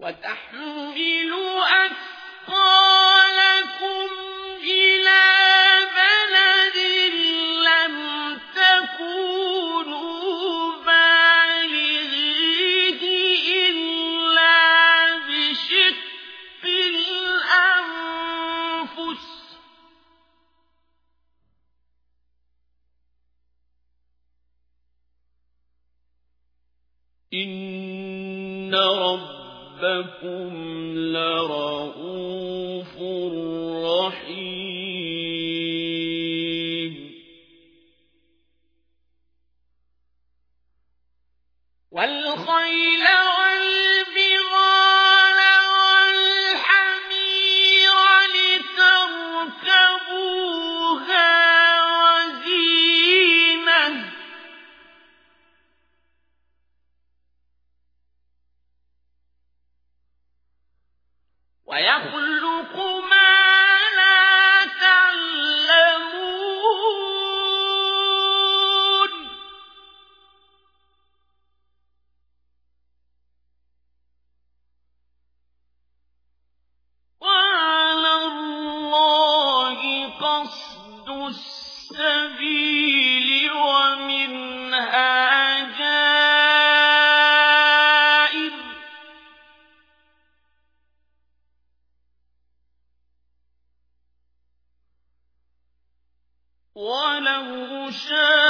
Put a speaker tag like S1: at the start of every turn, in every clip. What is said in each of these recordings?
S1: وتحمل أثقالكم إلى بلد لم تكونوا بالغيه إلا بشق الأنفس. إن رب ربكم لرؤوف رحيم. والخيل ولو شاء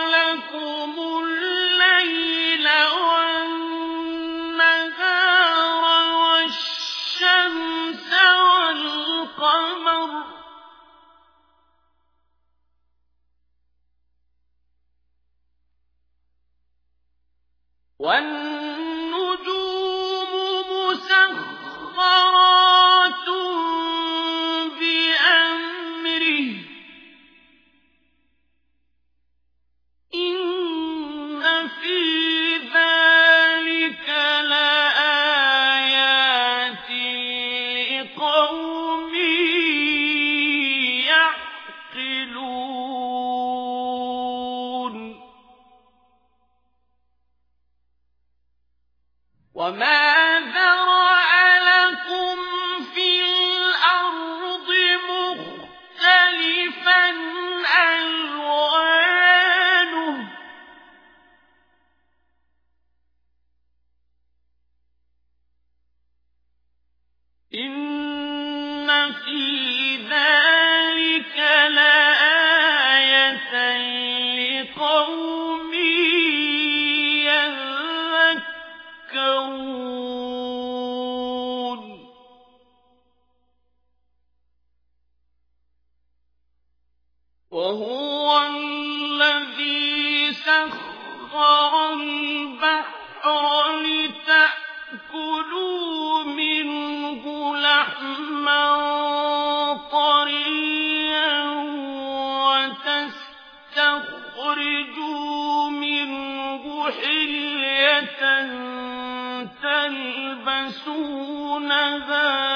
S1: والنجوم مسخرات بأمره. إن في ذلك لآيات لقوم يعقلون. وما ذرأ لكم في الأرض مختلفا ألوانه إن في ذلك لآية لقوم وهو الذي البحر لتأكلوا منه لحما طريا وتستخرجوا منه حلية يلبسونها